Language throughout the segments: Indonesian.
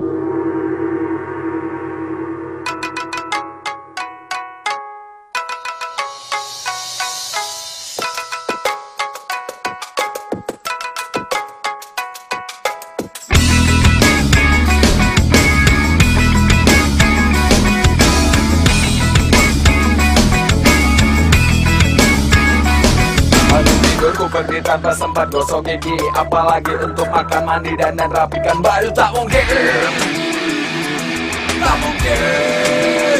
よし! Ku pergi tanpa sempat gosok gigi Apalagi untuk makan mandi dan dan rapikan baju tak mungkin. Tak mungkin.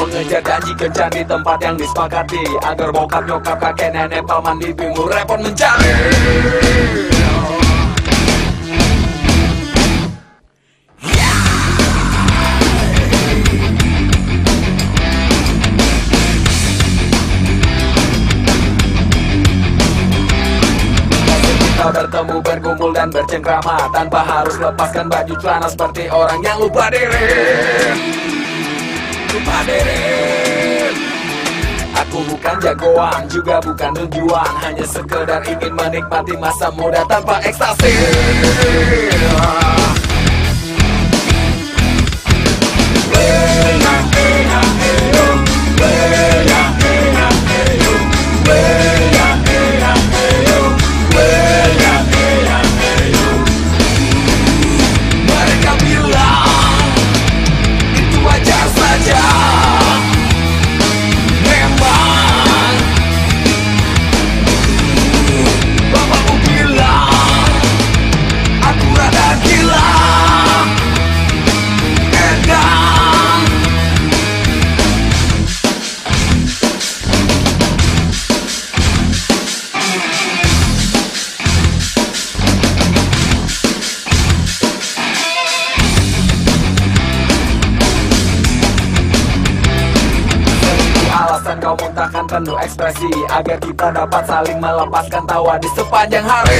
Mengejar janji kencan di tempat yang disepakati Agar bokap nyokap kakek nenek paman bibimu repot mencari bertemu berkumpul dan bercengkrama Tanpa harus lepaskan baju celana Seperti orang yang lupa diri. Lupa diri. Aku bukan jagoan, juga bukan tujuan Hanya sekedar ingin menikmati masa muda tanpa ekstasi Alasan kau muntahkan penuh ekspresi Agar kita dapat saling melepaskan tawa di sepanjang hari.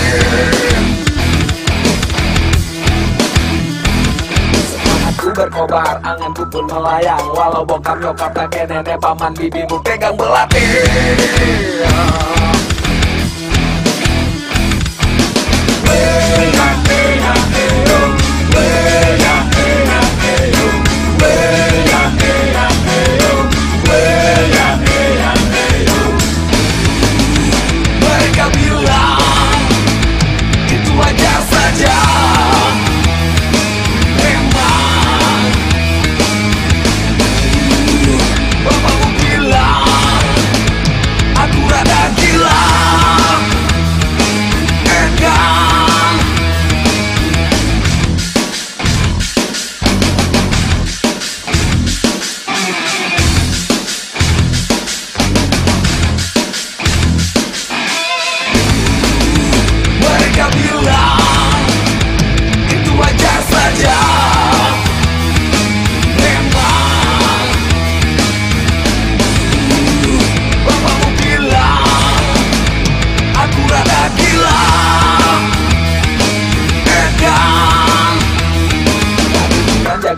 Semangatku berkobar, anganku pun melayang. Walau bokap nyokap kakek nenek paman bibimu pegang belati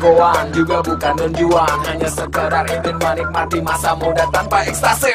jagoan juga bukan tunjuan Hanya sekedar ingin menikmati masa muda tanpa ekstasi